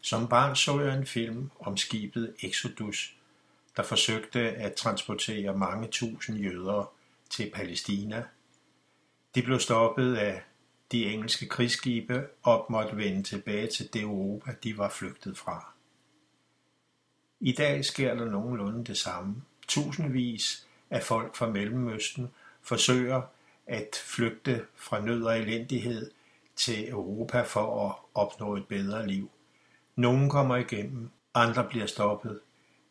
Som barn så jeg en film om skibet Exodus, der forsøgte at transportere mange tusind jøder til Palæstina. De blev stoppet af de engelske krigsskibe og måtte vende tilbage til det Europa, de var flygtet fra. I dag sker der nogenlunde det samme. Tusindvis af folk fra Mellemøsten forsøger at flygte fra nød og elendighed til Europa for at opnå et bedre liv. Nogle kommer igennem, andre bliver stoppet,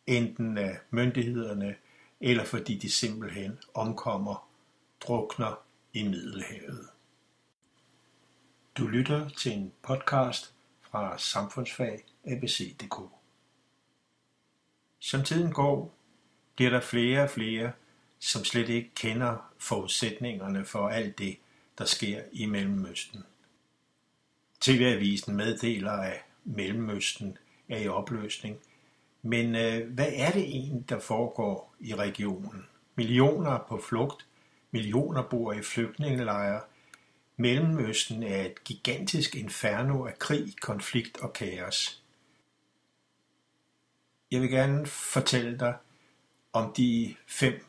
enten af myndighederne eller fordi de simpelthen omkommer, drukner i Middelhavet. Du lytter til en podcast fra Samfundsfag ABC.dk. Som tiden går, bliver der flere og flere, som slet ikke kender forudsætningerne for alt det, der sker i Mellemøsten. TV-avisen meddeler, at Mellemøsten er i opløsning. Men øh, hvad er det egentlig, der foregår i regionen? Millioner på flugt, millioner bor i flygtningelejre. Mellemøsten er et gigantisk inferno af krig, konflikt og kaos. Jeg vil gerne fortælle dig om de fem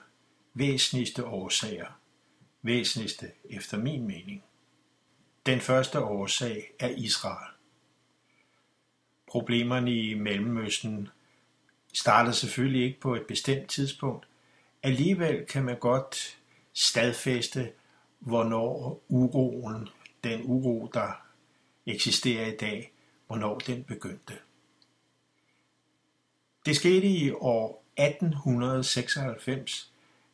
væsentligste årsager. Væsentligste efter min mening. Den første årsag er Israel. Problemerne i Mellemøsten startede selvfølgelig ikke på et bestemt tidspunkt. Alligevel kan man godt stadfæste, hvornår uroen, den uro, der eksisterer i dag, hvornår den begyndte. Det skete i år 1896,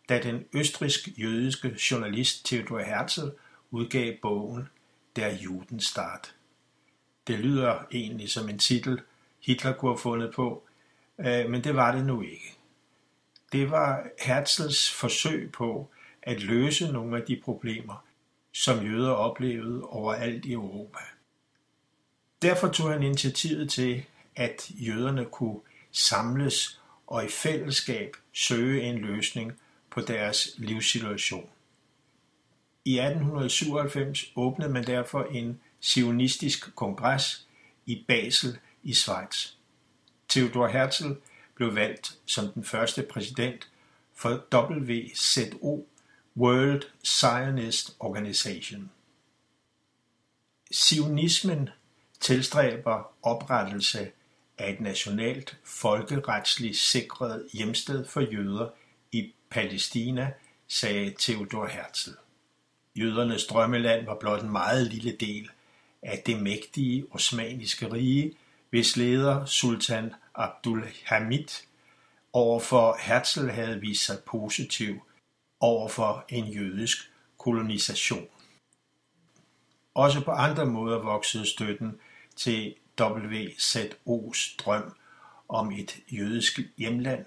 da den østrisk-jødiske journalist Theodor Herzl udgav bogen Der Judenstaat. Det lyder egentlig som en titel, Hitler kunne have fundet på, øh, men det var det nu ikke. Det var Herzls forsøg på at løse nogle af de problemer, som jøder oplevede overalt i Europa. Derfor tog han initiativet til, at jøderne kunne samles og i fællesskab søge en løsning på deres livssituation. I 1897 åbnede man derfor en zionistisk kongres i Basel i Schweiz. Theodor Herzl blev valgt som den første præsident for WZO, World Zionist Organization. Zionismen tilstræber oprettelse af et nationalt folkeretsligt sikret hjemsted for jøder i Palæstina, sagde Theodor Herzl. Jødernes drømmeland var blot en meget lille del af det mægtige osmaniske rige, hvis leder Sultan Abdulhamid overfor Herzl havde vist sig positiv overfor en jødisk kolonisation. Også på andre måder voksede støtten til WZO's drøm om et jødisk hjemland,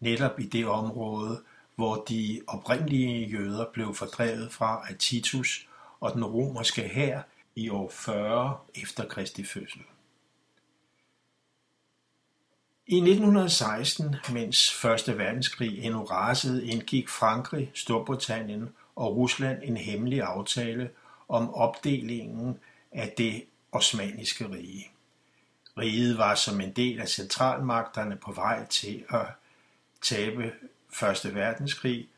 netop i det område, hvor de oprindelige jøder blev fordrevet fra af Titus og den romerske hær i år 40 efter Kristi fødsel. I 1916, mens Første verdenskrig endnu rasede, indgik Frankrig, Storbritannien og Rusland en hemmelig aftale om opdelingen af det osmaniske rige. Riget var som en del af centralmagterne på vej til at tabe Første verdenskrig,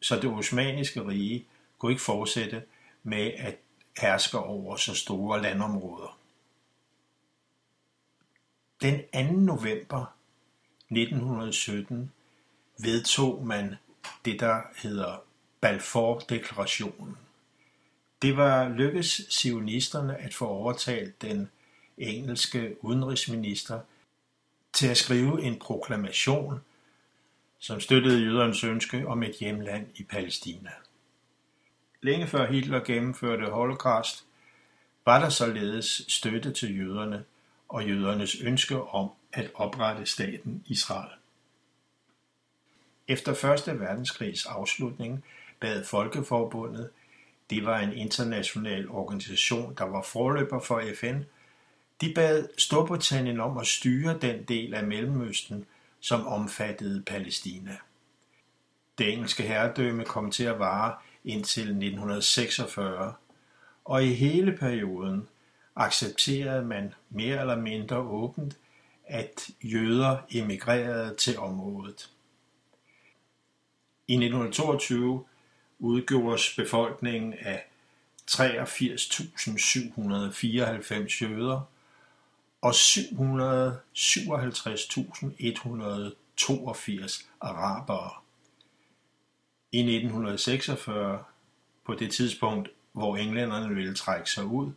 så det osmaniske rige kunne ikke fortsætte med at hersker over så store landområder. Den 2. november 1917 vedtog man det, der hedder Balfour-deklarationen. Det var lykkes sionisterne at få overtalt den engelske udenrigsminister til at skrive en proklamation, som støttede jødernes ønske om et hjemland i Palæstina. Længe før Hitler gennemførte holocaust, var der således støtte til jøderne og jødernes ønske om at oprette staten Israel. Efter 1. verdenskrigs afslutning bad Folkeforbundet, det var en international organisation, der var forløber for FN, de bad Storbritannien om at styre den del af Mellemøsten, som omfattede Palæstina. Det engelske herredømme kom til at vare indtil 1946, og i hele perioden accepterede man mere eller mindre åbent, at jøder emigrerede til området. I 1922 udgjordes befolkningen af 83.794 jøder og 757.182 arabere. I 1946, på det tidspunkt, hvor englænderne ville trække sig ud,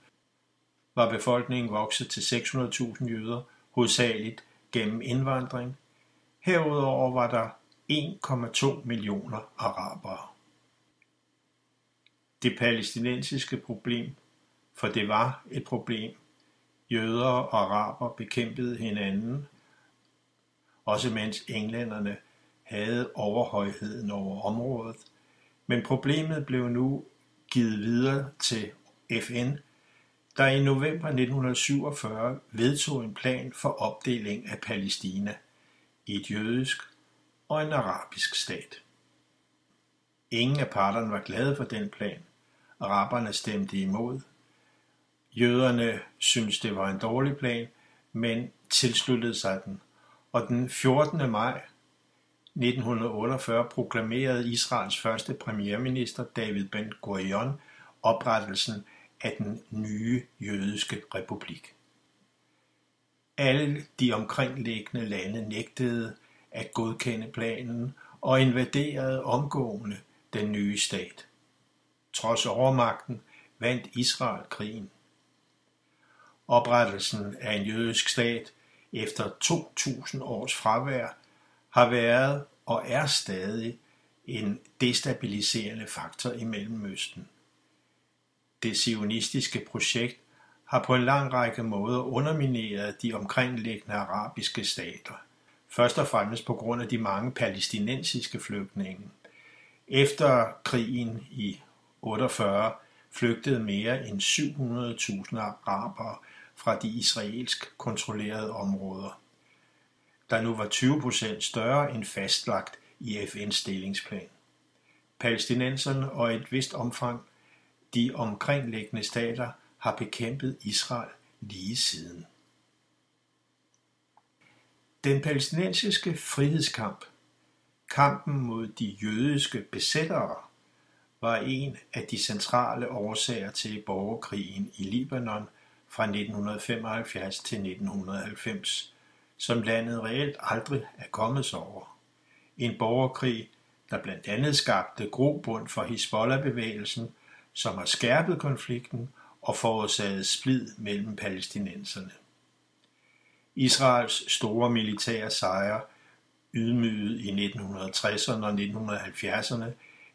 var befolkningen vokset til 600.000 jøder, hovedsageligt gennem indvandring. Herudover var der 1,2 millioner arabere. Det palæstinensiske problem, for det var et problem, jøder og araber bekæmpede hinanden, også mens englænderne havde overhøjheden over området, men problemet blev nu givet videre til FN, der i november 1947 vedtog en plan for opdeling af Palæstina i et jødisk og en arabisk stat. Ingen af parterne var glade for den plan. Araberne stemte imod. Jøderne syntes, det var en dårlig plan, men tilsluttede sig den. Og den 14. maj 1948 proklamerede Israels første premierminister David Ben Gurion oprettelsen af den nye jødiske republik. Alle de omkringliggende lande nægtede at godkende planen og invaderede omgående den nye stat. Trods overmagten vandt Israel krigen. Oprettelsen af en jødisk stat efter 2000 års fravær har været og er stadig en destabiliserende faktor i Mellemøsten. Det sionistiske projekt har på en lang række måder undermineret de omkringliggende arabiske stater, først og fremmest på grund af de mange palæstinensiske flygtninge. Efter krigen i 48 flygtede mere end 700.000 arabere fra de israelsk kontrollerede områder, der nu var 20 procent større end fastlagt i FN's stillingsplan. Palæstinenserne og et vist omfang de omkringliggende stater har bekæmpet Israel lige siden. Den palæstinensiske frihedskamp, kampen mod de jødiske besættere, var en af de centrale årsager til borgerkrigen i Libanon fra 1975 til 1990, som landet reelt aldrig er kommet sig over. En borgerkrig, der blandt andet skabte grobund for Hezbollah-bevægelsen, som har skærpet konflikten og forårsaget splid mellem palæstinenserne. Israels store militære sejre ydmygede i 1960'erne og 1970'erne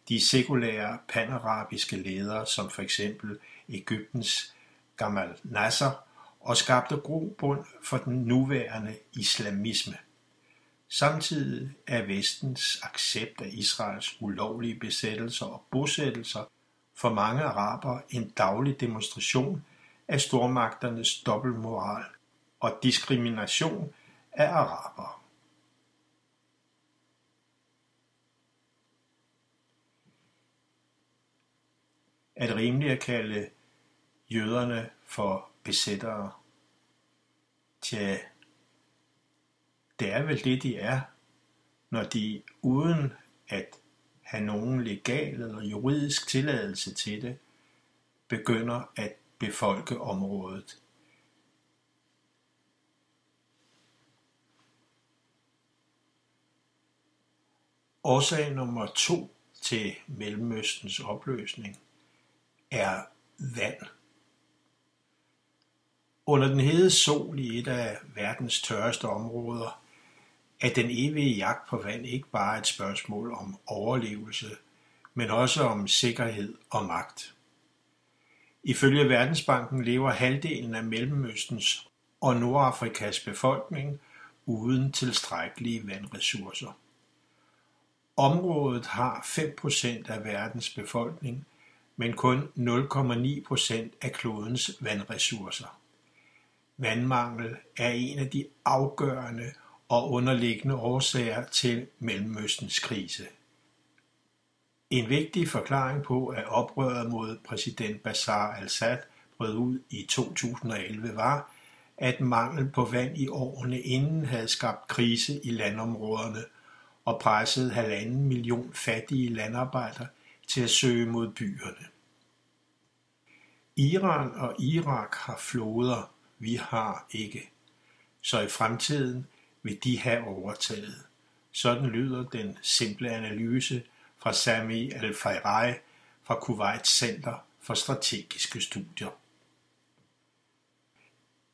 de sekulære panarabiske ledere som for eksempel Ægyptens Gamal Nasser og skabte grobund for den nuværende islamisme. Samtidig er vestens accept af Israels ulovlige besættelser og bosættelser for mange araber en daglig demonstration af stormagternes dobbeltmoral og diskrimination af arabere. Er det rimeligt at kalde jøderne for besættere? Tja, det er vel det, de er, når de uden at have nogen legal eller juridisk tilladelse til det, begynder at befolke området. Årsag nummer to til Mellemøstens opløsning er vand. Under den hede sol i et af verdens tørreste områder er den evige jagt på vand ikke bare et spørgsmål om overlevelse, men også om sikkerhed og magt. Ifølge Verdensbanken lever halvdelen af Mellemøstens og Nordafrikas befolkning uden tilstrækkelige vandressourcer. Området har 5% af verdens befolkning, men kun 0,9% af klodens vandressourcer. Vandmangel er en af de afgørende og underliggende årsager til Mellemøstens krise. En vigtig forklaring på, at oprøret mod præsident Bashar al-Assad brød ud i 2011 var, at mangel på vand i årene inden havde skabt krise i landområderne og presset halvanden million fattige landarbejdere til at søge mod byerne. Iran og Irak har floder, vi har ikke. Så i fremtiden vil de have overtaget. Sådan lyder den simple analyse fra Sami Al-Fayrai fra Kuwait Center for Strategiske Studier.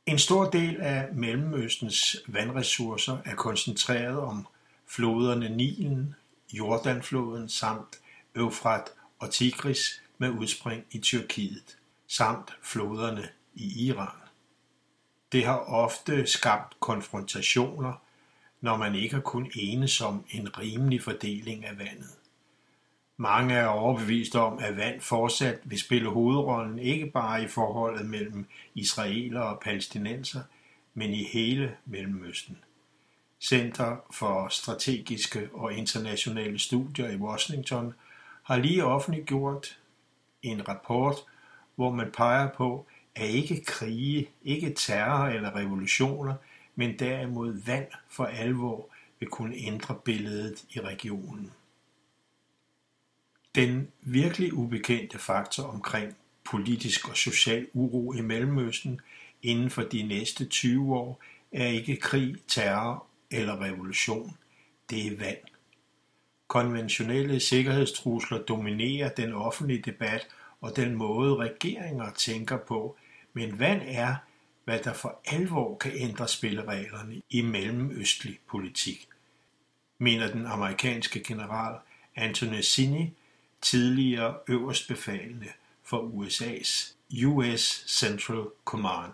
En stor del af Mellemøstens vandressourcer er koncentreret om floderne Nilen, Jordanfloden samt Eufrat og Tigris med udspring i Tyrkiet, samt floderne i Iran. Det har ofte skabt konfrontationer, når man ikke har kun enes om en rimelig fordeling af vandet. Mange er overbevist om, at vand fortsat vil spille hovedrollen ikke bare i forholdet mellem israeler og palæstinenser, men i hele Mellemøsten. Center for Strategiske og Internationale Studier i Washington har lige offentliggjort en rapport, hvor man peger på, er ikke krige, ikke terror eller revolutioner, men derimod vand for alvor vil kunne ændre billedet i regionen. Den virkelig ubekendte faktor omkring politisk og social uro i Mellemøsten inden for de næste 20 år er ikke krig, terror eller revolution. Det er vand. Konventionelle sikkerhedstrusler dominerer den offentlige debat og den måde regeringer tænker på, men vand er, hvad der for alvor kan ændre spillereglerne i mellemøstlig politik, mener den amerikanske general Anthony Zinni, tidligere øverstbefalende for USA's US Central Command.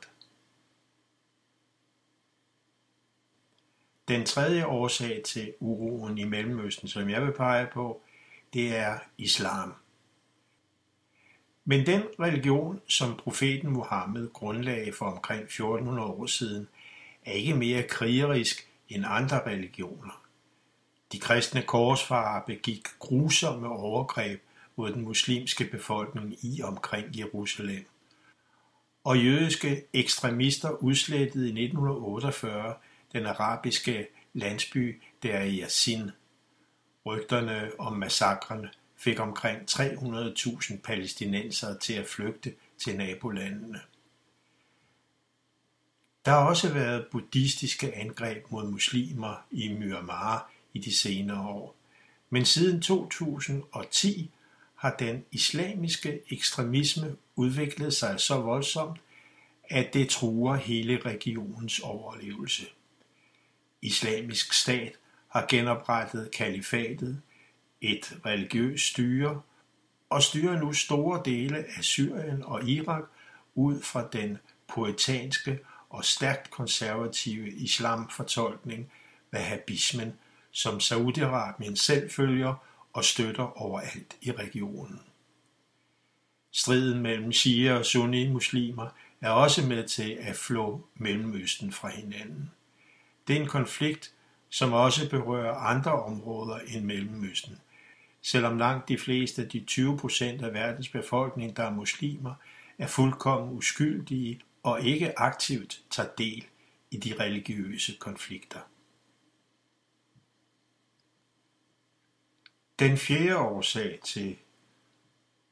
Den tredje årsag til uroen i Mellemøsten, som jeg vil pege på, det er islam. Men den religion, som profeten Muhammed grundlagde for omkring 1400 år siden, er ikke mere krigerisk end andre religioner. De kristne korsfarer begik grusomme overgreb mod den muslimske befolkning i omkring Jerusalem. Og jødiske ekstremister udslettede i 1948 den arabiske landsby der i Yassin. Rygterne om massakren fik omkring 300.000 palæstinensere til at flygte til nabolandene. Der har også været buddhistiske angreb mod muslimer i Myanmar i de senere år. Men siden 2010 har den islamiske ekstremisme udviklet sig så voldsomt, at det truer hele regionens overlevelse. Islamisk stat har genoprettet kalifatet, et religiøst styre, og styrer nu store dele af Syrien og Irak ud fra den poetanske og stærkt konservative islamfortolkning wahhabismen, som Saudi-Arabien selv følger og støtter overalt i regionen. Striden mellem shia og sunni-muslimer er også med til at flå Mellemøsten fra hinanden. Det er en konflikt, som også berører andre områder end Mellemøsten. Selvom langt de fleste af de 20 procent af verdens befolkning, der er muslimer, er fuldkommen uskyldige og ikke aktivt tager del i de religiøse konflikter. Den fjerde årsag til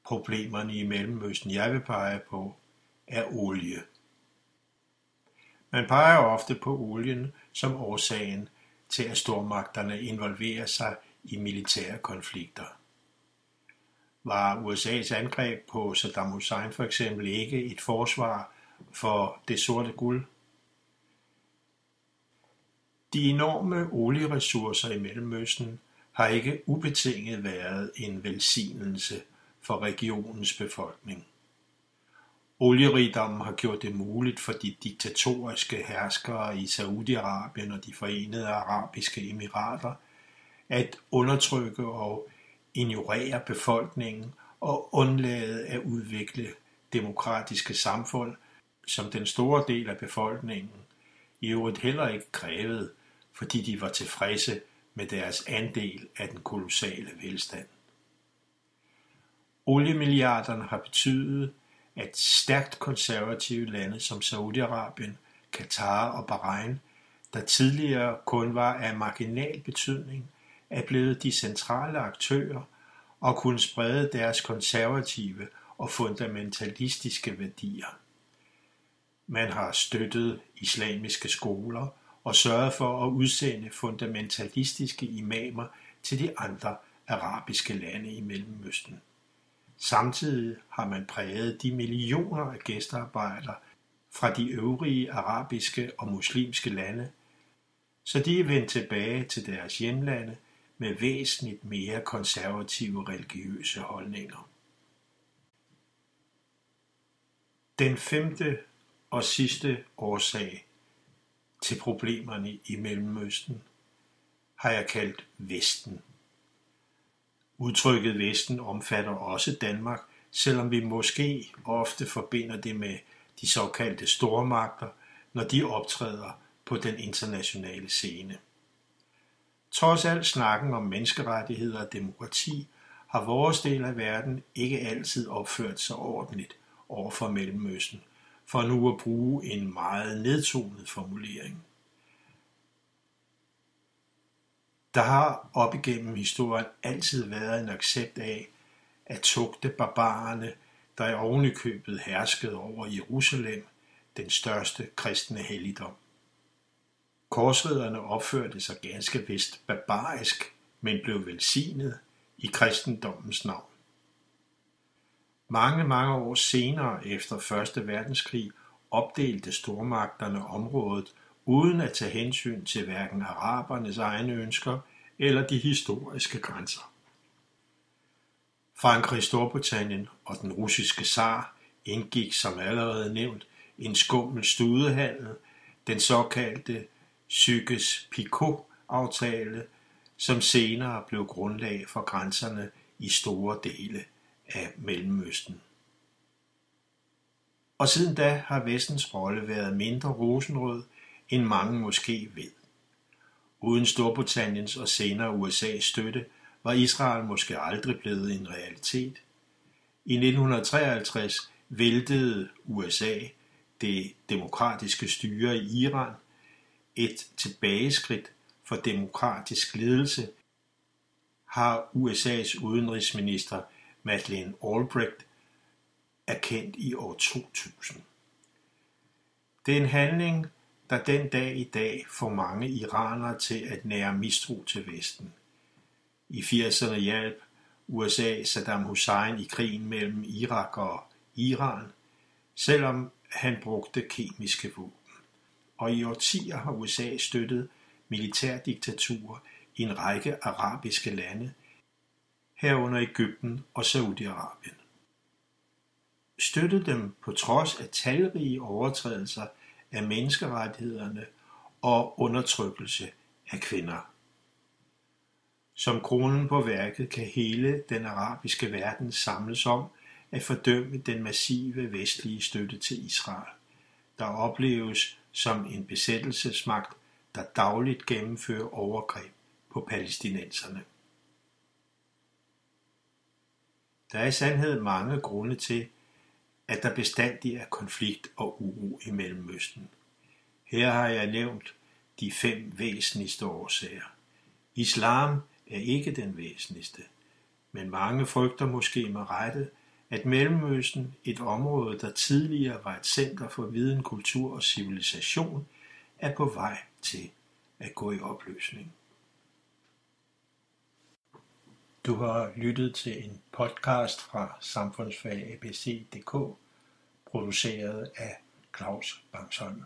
problemerne i Mellemøsten, jeg vil pege på, er olie. Man peger ofte på olien som årsagen til, at stormagterne involverer sig i militære konflikter. Var USA's angreb på Saddam Hussein for eksempel ikke et forsvar for det sorte guld? De enorme olieressourcer i Mellemøsten har ikke ubetinget været en velsignelse for regionens befolkning. Olierigdommen har gjort det muligt for de diktatoriske herskere i Saudi-Arabien og de forenede arabiske emirater at undertrykke og ignorere befolkningen og undlade at udvikle demokratiske samfund, som den store del af befolkningen i øvrigt heller ikke krævede, fordi de var tilfredse med deres andel af den kolossale velstand. Oliemilliarderne har betydet, at stærkt konservative lande som Saudi-Arabien, Katar og Bahrain, der tidligere kun var af marginal betydning, er blevet de centrale aktører og kunne sprede deres konservative og fundamentalistiske værdier. Man har støttet islamiske skoler og sørget for at udsende fundamentalistiske imamer til de andre arabiske lande i Mellemøsten. Samtidig har man præget de millioner af gæstearbejdere fra de øvrige arabiske og muslimske lande, så de er vendt tilbage til deres hjemlande med væsentligt mere konservative religiøse holdninger. Den femte og sidste årsag til problemerne i Mellemøsten har jeg kaldt Vesten. Udtrykket Vesten omfatter også Danmark, selvom vi måske ofte forbinder det med de såkaldte stormagter, når de optræder på den internationale scene. Trods alt snakken om menneskerettigheder og demokrati, har vores del af verden ikke altid opført sig ordentligt over for Mellemøsten, for nu at bruge en meget nedtonet formulering. Der har op igennem historien altid været en accept af at tugte barbarerne, der i ovenikøbet herskede over Jerusalem, den største kristne helligdom. Korsridderne opførte sig ganske vist barbarisk, men blev velsignet i kristendommens navn. Mange, mange år senere efter 1. verdenskrig opdelte stormagterne området uden at tage hensyn til hverken arabernes egne ønsker eller de historiske grænser. Frankrig, Storbritannien og den russiske zar indgik som allerede nævnt en skummel studehandel, den såkaldte Sykes-Picot-aftale, som senere blev grundlag for grænserne i store dele af Mellemøsten. Og siden da har Vestens rolle været mindre rosenrød, end mange måske ved. Uden Storbritanniens og senere USA's støtte var Israel måske aldrig blevet en realitet. I 1953 væltede USA det demokratiske styre i Iran, et tilbageskridt for demokratisk ledelse, har USA's udenrigsminister Madeleine Albright erkendt i år 2000. Det er en handling, der den dag i dag får mange iranere til at nære mistro til Vesten. I 80'erne hjalp USA Saddam Hussein i krigen mellem Irak og Iran, selvom han brugte kemiske våben. Og i årtier har USA støttet militærdiktaturer i en række arabiske lande, herunder Ægypten og Saudi-Arabien. Støttede dem på trods af talrige overtrædelser af menneskerettighederne og undertrykkelse af kvinder. Som kronen på værket kan hele den arabiske verden samles om at fordømme den massive vestlige støtte til Israel, der opleves som en besættelsesmagt, der dagligt gennemfører overgreb på palæstinenserne. Der er i sandhed mange grunde til, at der bestandig er konflikt og uro i Mellemøsten. Her har jeg nævnt de fem væsentligste årsager. Islam er ikke den væsentligste, men mange frygter måske med rette, at Mellemøsten, et område, der tidligere var et center for viden, kultur og civilisation, er på vej til at gå i opløsning. Du har lyttet til en podcast fra Samfundsfag ABC.dk, produceret af Claus Bangsholm.